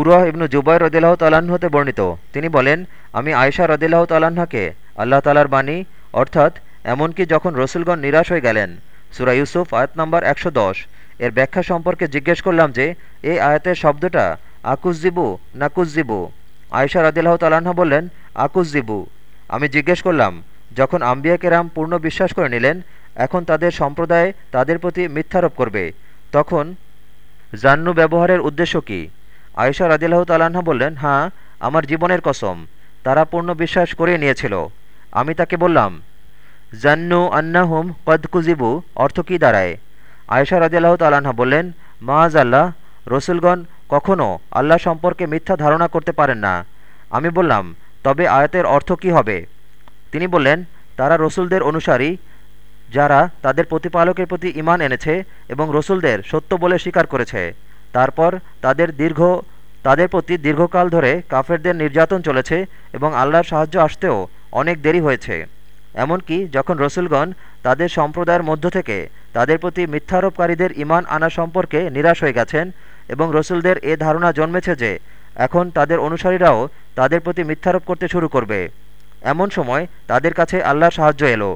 উরহ ইবনু জুবাই রদিল্লাহ তালাহ হতে বর্ণিত। তিনি বলেন, আমি আয়সা রদিল্লাহ তালাহাকে আল্লাহ তালার বাণী, অর্থাৎ এমনকি যখন রসুলগণ নিরাশ হয়ে গেলেন, সুরা ইউসুফ আয়াত নম্বর একশো দশ, এর ব্যাখ্যা সম্পর্কে জিজ্ঞেস করলাম যে, এই আয়াতের শব্দটা আকুজ্জিবু নাকুজ্জিবু আয়সা রদিল্লাহ তালাহা বললেন আকুজ্জিবু আমি জিজ্ঞেস করলাম, যখন আম্বিয়া কেরাম পূর্ণ বিশ্বাস করে নিলেন, এখন তাদের সম্প্রদায় তাদের প্রতি মিথ্যারোপ করবে, তখন জান্নু ব্যবহারের উদ্দেশ্য কী? আয়েশা রাদিল্লাহ তাল্লাহা বললেন হ্যাঁ আমার জীবনের কসম। তারা পূর্ণ বিশ্বাস করে নিয়েছিল। আমি তাকে বললাম, জান্নু আন্নাহুম কদকুজিবু অর্থ কী দাঁড়ায়? আয়েশা রাদিল্লাহ তাল্লাহা বললেন মাজ আল্লাহ, রসুলগণ কখনও আল্লাহ সম্পর্কে মিথ্যা ধারণা করতে পারেন না। আমি বললাম, তবে আয়াতের অর্থ কী হবে? তিনি বললেন, তারা রসুলদের অনুসারী, যারা তাদের প্রতিপালকের প্রতি ইমান এনেছে এবং রসুলদের সত্য বলে স্বীকার করেছে। তারপর তাদের দীর্ঘ, তাদের প্রতি দীর্ঘকাল ধরে কাফেরদের নির্যাতন চলেছে এবং আল্লাহর সাহায্য আসতেও অনেক দেরি হয়েছে। এমনকি যখন রসুলগণ তাদের সম্প্রদায়ের মধ্য থেকে তাদের প্রতি মিথ্যারোপকারীদের ইমান আনা সম্পর্কে নিরাশ হয়ে গেছেন এবং রসুলদের এ ধারণা জন্মেছে যে এখন তাদের অনুসারীরাও তাদের প্রতি মিথ্যারোপ করতে শুরু করবে। এমন সময় তাদের কাছে আল্লাহর সাহায্য এলো।